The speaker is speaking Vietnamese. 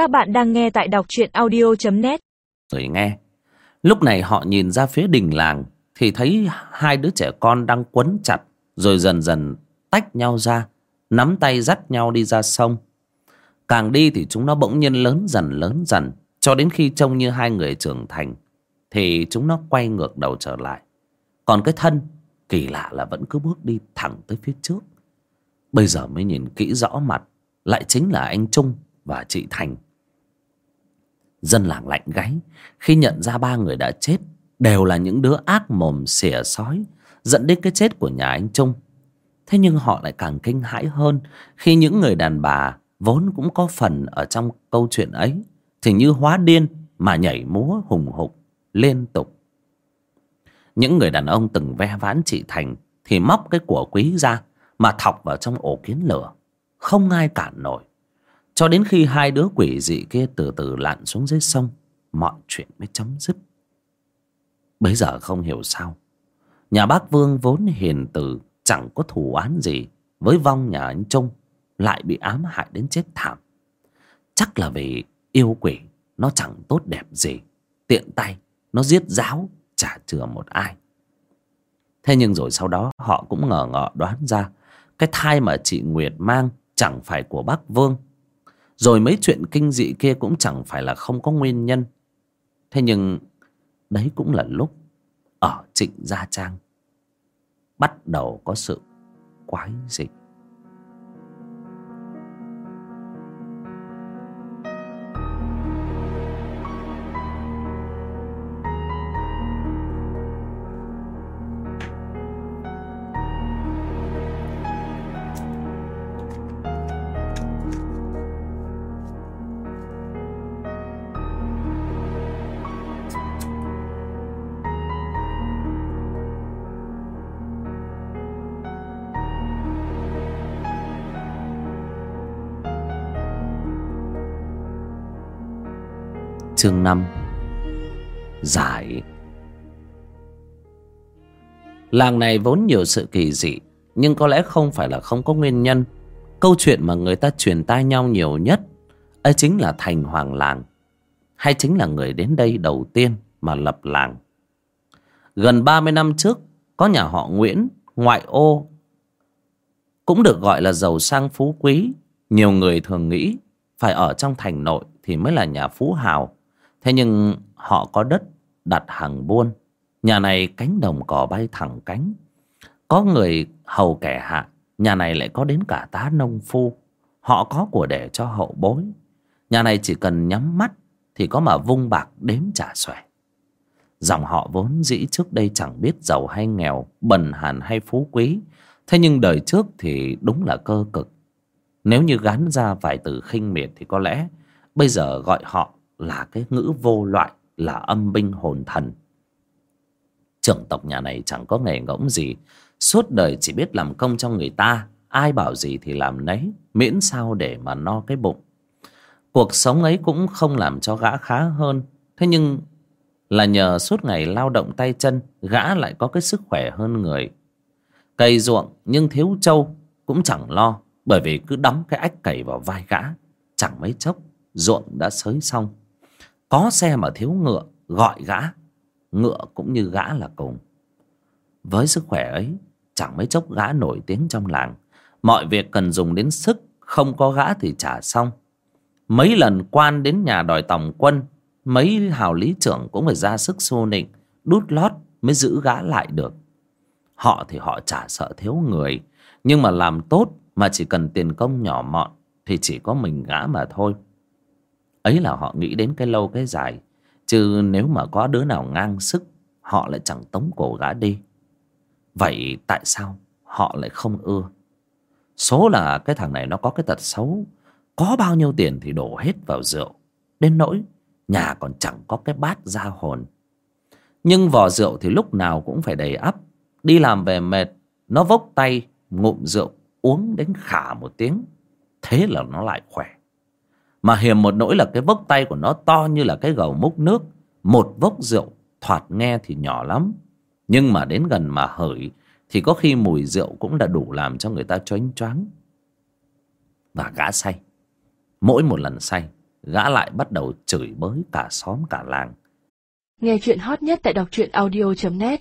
Các bạn đang nghe tại đọc truyện audio.net Rồi nghe. Lúc này họ nhìn ra phía đình làng, Thì thấy hai đứa trẻ con đang quấn chặt, Rồi dần dần tách nhau ra, Nắm tay dắt nhau đi ra sông. Càng đi thì chúng nó bỗng nhiên lớn dần lớn dần, Cho đến khi trông như hai người trưởng thành, Thì chúng nó quay ngược đầu trở lại. Còn cái thân, Kỳ lạ là vẫn cứ bước đi thẳng tới phía trước. Bây giờ mới nhìn kỹ rõ mặt, Lại chính là anh Trung và chị Thành. Dân làng lạnh gáy. Khi nhận ra ba người đã chết, Đều là những đứa ác mồm xỉa sói, Dẫn đến cái chết của nhà anh Trung. Thế nhưng họ lại càng kinh hãi hơn Khi những người đàn bà Vốn cũng có phần ở trong câu chuyện ấy, Thì như hóa điên Mà nhảy múa hùng hục Liên tục. Những người đàn ông từng ve vãn chị Thành Thì móc cái của quý ra Mà thọc vào trong ổ kiến lửa. Không ai cản nổi cho đến khi hai đứa quỷ dị kia từ từ lặn xuống dưới sông, Mọi chuyện mới chấm dứt. Bây giờ không hiểu sao, Nhà bác Vương vốn hiền từ, Chẳng có thù oán gì Với vong nhà anh Trung, Lại bị ám hại đến chết thảm. Chắc là vì yêu quỷ, Nó chẳng tốt đẹp gì, Tiện tay, Nó giết giáo, Chả chừa một ai. Thế nhưng rồi sau đó, họ cũng ngờ ngợ đoán ra, Cái thai mà chị Nguyệt mang Chẳng phải của bác Vương rồi mấy chuyện kinh dị kia cũng chẳng phải là không có nguyên nhân. Thế nhưng, đấy cũng là lúc ở Trịnh Gia Trang bắt đầu có sự quái dị. Chương 5 Giải. Làng này vốn nhiều sự kỳ dị, Nhưng có lẽ không phải là không có nguyên nhân. Câu chuyện mà người ta truyền tai nhau nhiều nhất, ấy chính là thành hoàng làng, Hay chính là người đến đây đầu tiên mà lập làng. Gần 30 năm trước, Có nhà họ Nguyễn, Ngoại ô, Cũng được gọi là giàu sang phú quý. Nhiều người thường nghĩ Phải ở trong thành nội Thì mới là nhà phú hào. Thế nhưng họ có đất đặt hàng buôn. Nhà này cánh đồng cỏ bay thẳng cánh. Có người hầu kẻ hạ, nhà này lại có đến cả tá nông phu. Họ có của để cho hậu bối. Nhà này chỉ cần nhắm mắt thì có mà vung bạc đếm trả xòe. Dòng họ vốn dĩ trước đây chẳng biết giàu hay nghèo, bần hàn hay phú quý. Thế nhưng đời trước thì đúng là cơ cực. Nếu như gắn ra vài từ khinh miệt thì có lẽ bây giờ gọi họ là cái ngữ vô loại, là âm binh hồn thần. Trưởng tộc nhà này chẳng có nghề ngỗng gì, suốt đời chỉ biết làm công cho người ta, ai bảo gì thì làm nấy, miễn sao để mà no cái bụng. Cuộc sống ấy cũng không làm cho gã khá hơn, thế nhưng là nhờ suốt ngày lao động tay chân, gã lại có cái sức khỏe hơn người. Cày ruộng nhưng thiếu trâu cũng chẳng lo, bởi vì cứ đóng cái ách cày vào vai gã, chẳng mấy chốc ruộng đã xới xong có xe mà thiếu ngựa, Gọi gã. Ngựa cũng như gã là cùng. Với sức khỏe ấy, Chẳng mấy chốc gã nổi tiếng trong làng. Mọi việc cần dùng đến sức, Không có gã thì trả xong. Mấy lần quan đến nhà đòi tòng quân, Mấy hào lý trưởng cũng phải ra sức xô nịnh, Đút lót mới giữ gã lại được. Họ thì họ chả sợ thiếu người, Nhưng mà làm tốt Mà chỉ cần tiền công nhỏ mọn Thì chỉ có mình gã mà thôi ấy là họ nghĩ đến cái lâu cái dài. Chứ nếu mà có đứa nào ngang sức, họ lại chẳng tống cổ gã đi. Vậy tại sao họ lại không ưa? Số là cái thằng này nó có cái tật xấu. Có bao nhiêu tiền thì đổ hết vào rượu. Đến nỗi nhà còn chẳng có cái bát ra hồn. Nhưng vò rượu thì lúc nào cũng phải đầy ắp. Đi làm về mệt, nó vốc tay, ngụm rượu, uống đến khả một tiếng. Thế là nó lại khỏe mà hiềm một nỗi là cái vốc tay của nó to như là cái gầu múc nước. Một vốc rượu thoạt nghe thì nhỏ lắm. Nhưng mà đến gần mà hởi Thì có khi mùi rượu cũng đã đủ làm cho người ta choáng choáng. Và gã say. Mỗi một lần say, gã lại bắt đầu chửi bới cả xóm cả làng. Nghe chuyện hot nhất tại đọc truyện audio.net